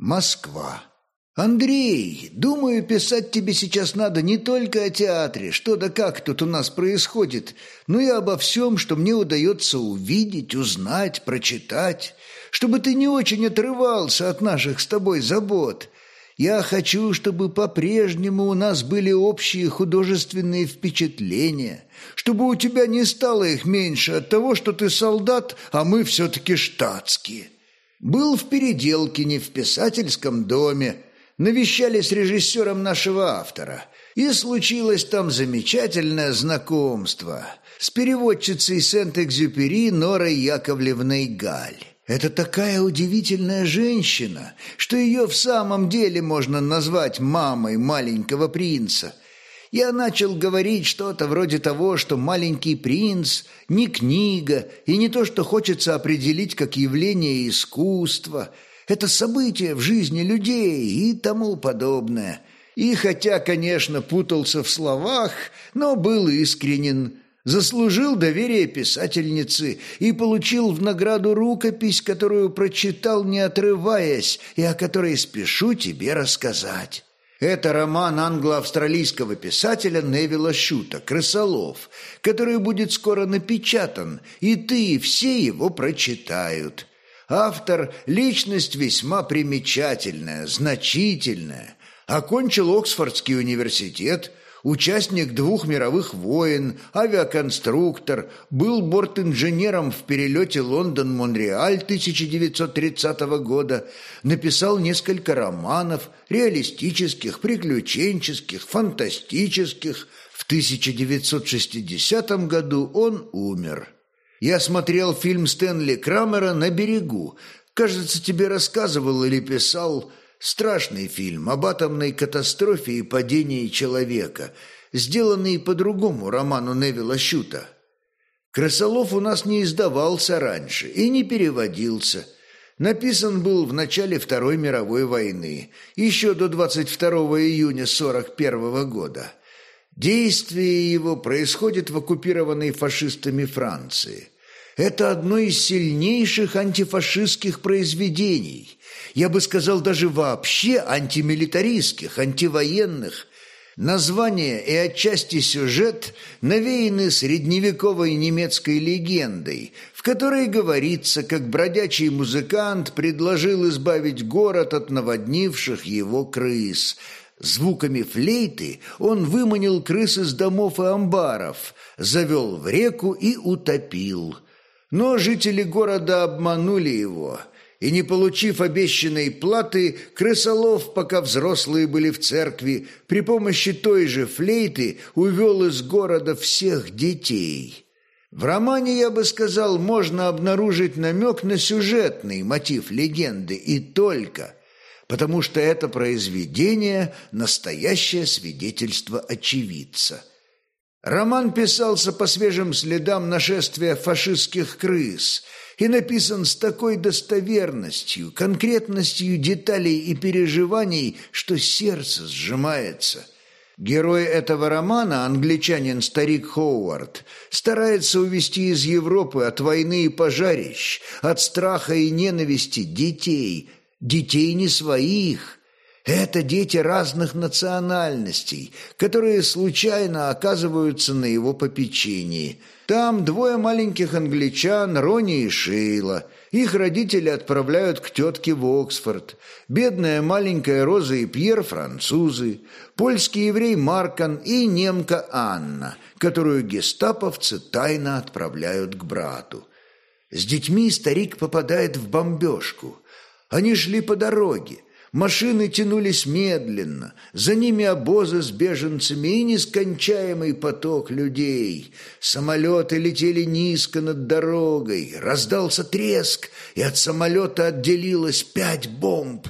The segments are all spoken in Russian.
Москва. «Андрей, думаю, писать тебе сейчас надо не только о театре, что да как тут у нас происходит, но и обо всем, что мне удается увидеть, узнать, прочитать, чтобы ты не очень отрывался от наших с тобой забот. Я хочу, чтобы по-прежнему у нас были общие художественные впечатления, чтобы у тебя не стало их меньше от того, что ты солдат, а мы все-таки штатские. Был в Переделкине, в писательском доме, навещали с режиссером нашего автора, и случилось там замечательное знакомство с переводчицей Сент-Экзюпери Норой Яковлевной Галь. Это такая удивительная женщина, что ее в самом деле можно назвать мамой маленького принца. Я начал говорить что-то вроде того, что «Маленький принц» не книга и не то, что хочется определить как явление искусства. Это событие в жизни людей и тому подобное. И хотя, конечно, путался в словах, но был искренен – заслужил доверие писательницы и получил в награду рукопись, которую прочитал, не отрываясь, и о которой спешу тебе рассказать. Это роман англо-австралийского писателя Невилла Шута «Крысолов», который будет скоро напечатан, и ты и все его прочитают. Автор – личность весьма примечательная, значительная. Окончил Оксфордский университет – участник двух мировых войн, авиаконструктор, был бортинженером в перелете Лондон-Монреаль 1930 года, написал несколько романов, реалистических, приключенческих, фантастических. В 1960 году он умер. Я смотрел фильм Стэнли Крамера «На берегу». Кажется, тебе рассказывал или писал Страшный фильм об атомной катастрофе и падении человека, сделанный по другому роману Невилла Щута. Красолов у нас не издавался раньше и не переводился. Написан был в начале Второй мировой войны, еще до 22 июня 41 года. Действие его происходит в оккупированной фашистами Франции. Это одно из сильнейших антифашистских произведений – я бы сказал даже вообще антимилитаристских, антивоенных. Название и отчасти сюжет навеяны средневековой немецкой легендой, в которой говорится, как бродячий музыкант предложил избавить город от наводнивших его крыс. Звуками флейты он выманил крыс из домов и амбаров, завел в реку и утопил. Но жители города обманули его – и, не получив обещанной платы, крысолов, пока взрослые были в церкви, при помощи той же флейты увел из города всех детей. В романе, я бы сказал, можно обнаружить намек на сюжетный мотив легенды, и только, потому что это произведение – настоящее свидетельство очевидца. Роман писался по свежим следам нашествия фашистских крыс – и написан с такой достоверностью, конкретностью деталей и переживаний, что сердце сжимается. Герой этого романа, англичанин-старик Ховард, старается увести из Европы от войны и пожарищ, от страха и ненависти детей, детей не своих – это дети разных национальностей, которые случайно оказываются на его попечении. Там двое маленьких англичан, Рони и Шейла. Их родители отправляют к тетке в Оксфорд. Бедная маленькая Роза и Пьер – французы. Польский еврей Маркан и немка Анна, которую гестаповцы тайно отправляют к брату. С детьми старик попадает в бомбежку. Они шли по дороге – Машины тянулись медленно, за ними обозы с беженцами и нескончаемый поток людей. Самолеты летели низко над дорогой, раздался треск, и от самолета отделилось пять бомб,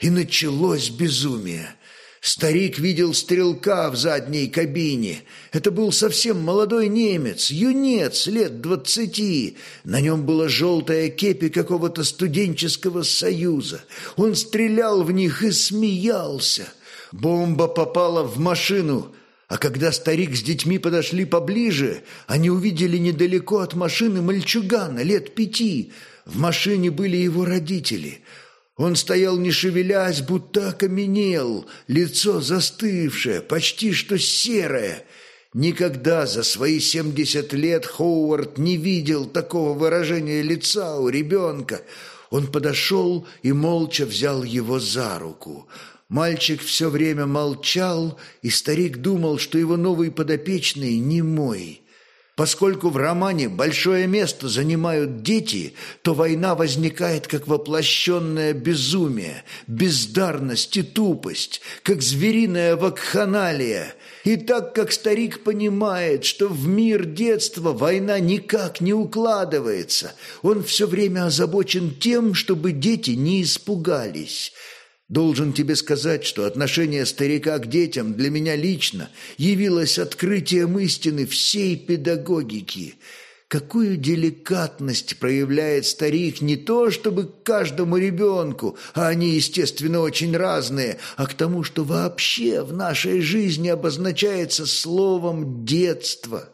и началось безумие. Старик видел стрелка в задней кабине. Это был совсем молодой немец, юнец, лет двадцати. На нем была желтая кепи какого-то студенческого союза. Он стрелял в них и смеялся. Бомба попала в машину, а когда старик с детьми подошли поближе, они увидели недалеко от машины мальчугана лет пяти. В машине были его родители – Он стоял не шевелясь, будто окаменел, лицо застывшее, почти что серое. Никогда за свои семьдесят лет Хоуард не видел такого выражения лица у ребенка. Он подошел и молча взял его за руку. Мальчик все время молчал, и старик думал, что его новый подопечный не мой. Поскольку в романе большое место занимают дети, то война возникает как воплощенное безумие, бездарность и тупость, как звериная вакханалия. И так как старик понимает, что в мир детства война никак не укладывается, он все время озабочен тем, чтобы дети не испугались – Должен тебе сказать, что отношение старика к детям для меня лично явилось открытием истины всей педагогики. Какую деликатность проявляет старик не то чтобы к каждому ребенку, а они, естественно, очень разные, а к тому, что вообще в нашей жизни обозначается словом «детство».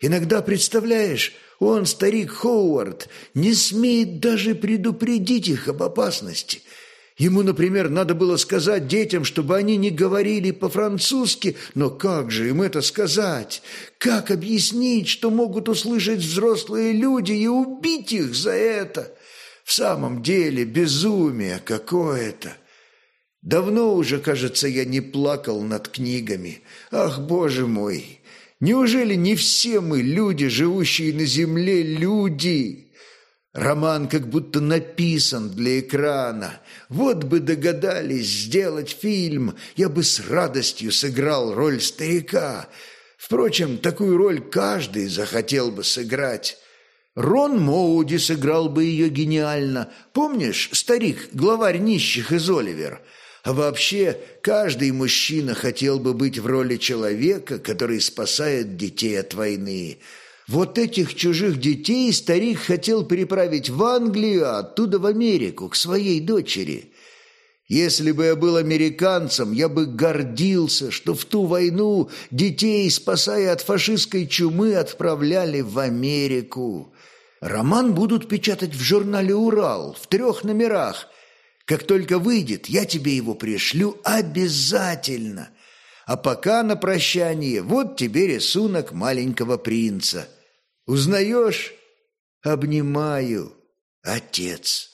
Иногда, представляешь, он, старик Ховард, не смеет даже предупредить их об опасности – Ему, например, надо было сказать детям, чтобы они не говорили по-французски, но как же им это сказать? Как объяснить, что могут услышать взрослые люди и убить их за это? В самом деле безумие какое-то. Давно уже, кажется, я не плакал над книгами. Ах, боже мой! Неужели не все мы, люди, живущие на земле, люди?» Роман как будто написан для экрана. Вот бы догадались сделать фильм, я бы с радостью сыграл роль старика. Впрочем, такую роль каждый захотел бы сыграть. Рон Моуди сыграл бы ее гениально. Помнишь, старик, главарь нищих из Оливер? А вообще, каждый мужчина хотел бы быть в роли человека, который спасает детей от войны. Вот этих чужих детей старик хотел переправить в Англию, а оттуда в Америку, к своей дочери. Если бы я был американцем, я бы гордился, что в ту войну детей, спасая от фашистской чумы, отправляли в Америку. Роман будут печатать в журнале «Урал» в трех номерах. Как только выйдет, я тебе его пришлю обязательно. А пока на прощание вот тебе рисунок маленького принца. Узнаешь? Обнимаю, отец.